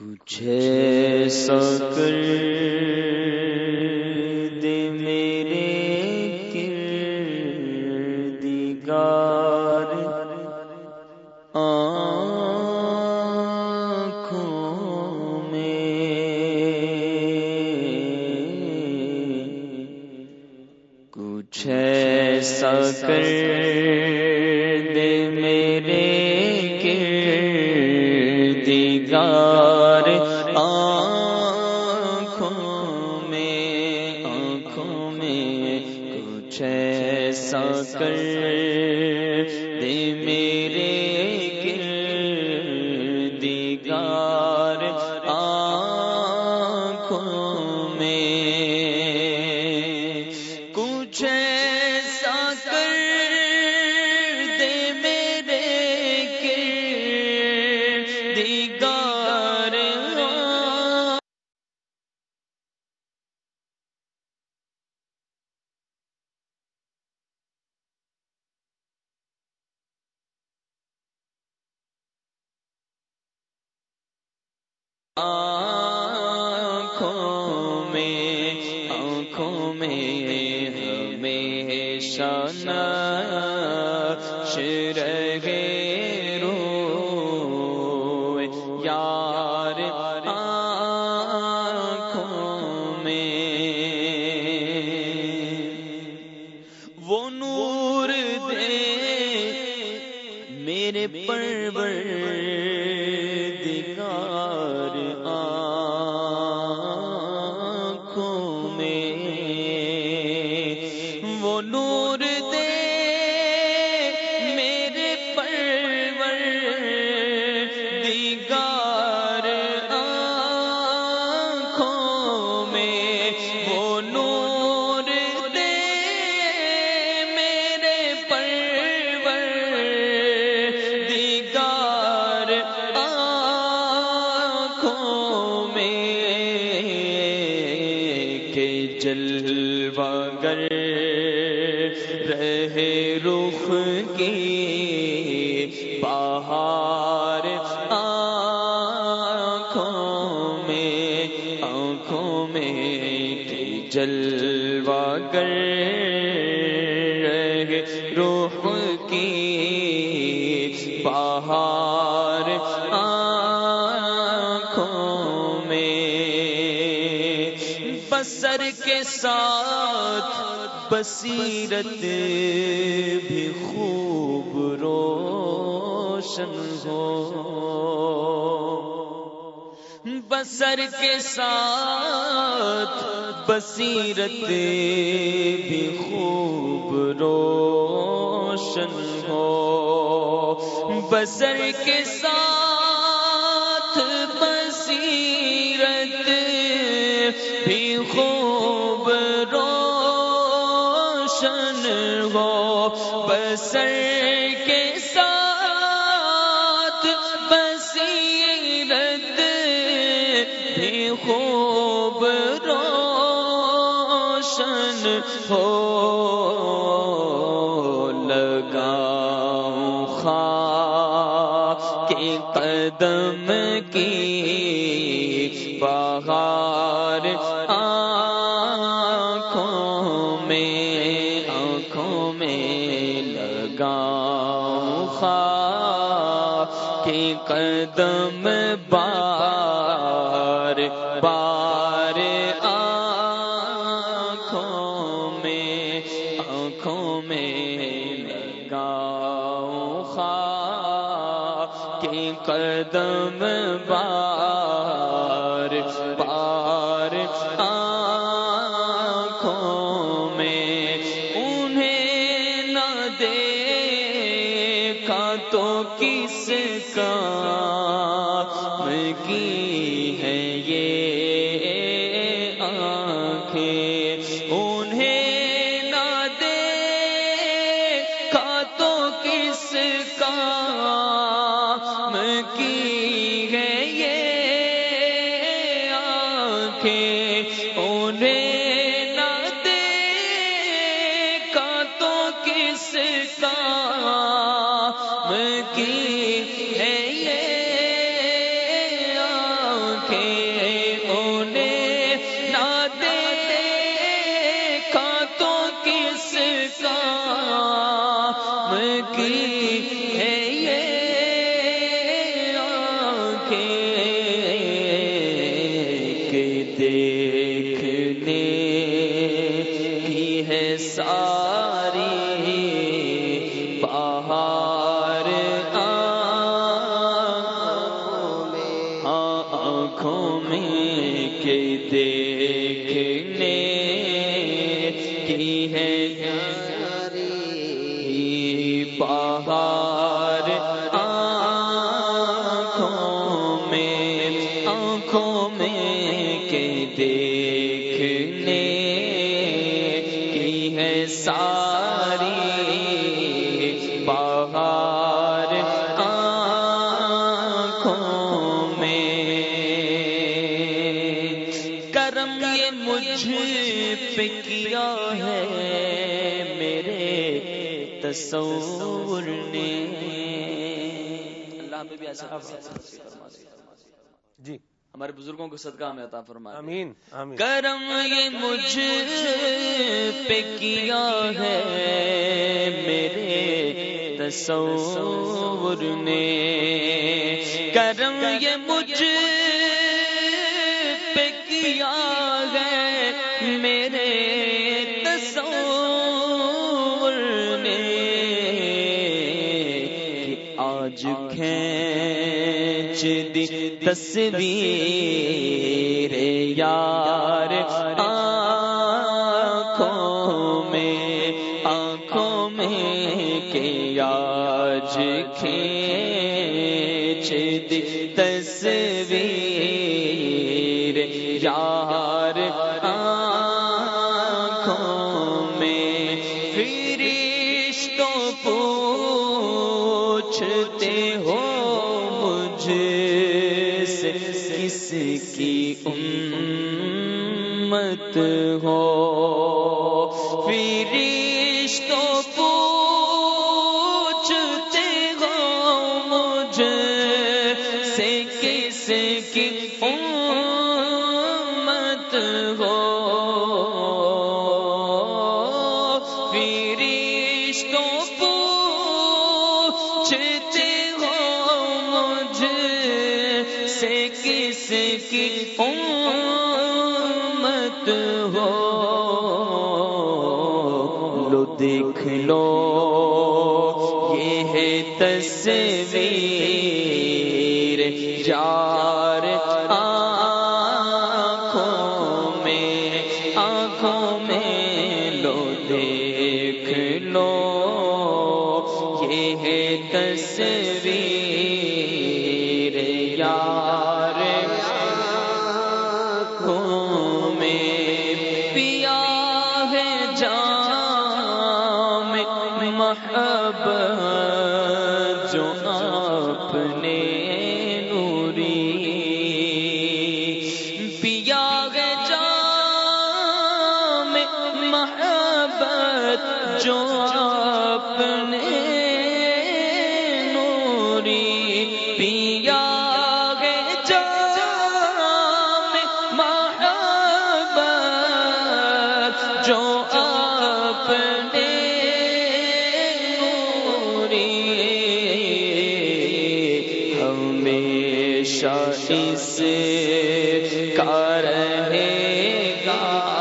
کچھ ایسا کر دے میرے کردگار۔ آنکھوں میں کچھ ایسا ایسا کر دے میرے آ وہ نور دے میرے پرور دگار آنکھوں میں وہ نور دے میرے پرور دگار آنکھوں میں کہ جلوہ گر آنکھوں میں آنکھوں میں کہ جلوہ گر رہے۔ رخ کی بہار آنکھوں میں۔ بسر کے ساتھ بصیرت بھی خوب روشن ہو۔ بسر کے ساتھ بصیرت بھی خوب روشن ہو۔ بسر کے ساتھ بصیرت بھی خوب روشن ہو۔ بسر خوب روشن ہو لگاؤں خواہ کے قدم کی بہار آنکھوں میں آنکھوں میں لگاؤں خواہ کے قدم بار بار آنکھوں میں آنکھوں میں لگاؤں خواہ کے قدم بار بار آنکھوں میں انہیں نہ دیکھا تو کس کا کس کا دیکھنے کی ہے ساری بہار آنکھوں میں کہ دیکھنے کی ہے تصور نے اللہ ہمیں بھی ایسا جی۔ ہمارے بزرگوں کو صدقہ ہمیں عطا فرمائے۔ امین آمین۔ کرم یہ مجھ پہ کیا ہے میرے تصور نے۔ کرم یہ مجھ تصویر، یار، آنکھوں میں آنکھوں میں کہ آج کھینچ دی تصویر، یار، آنکھوں میں۔ فرشتوں پوچھتے ہو کس کی امت ہو۔ فرشتوں پوچھتے ہو مجھ سے کس کی امت سے کس کی امت ہو، لو دیکھ لو، یہ ہے تصویر یار آنکھوں میں آنکھوں میں، لو دیکھ لو، یہ ہے تصویر محبت خوشی سے کا رہے گا۔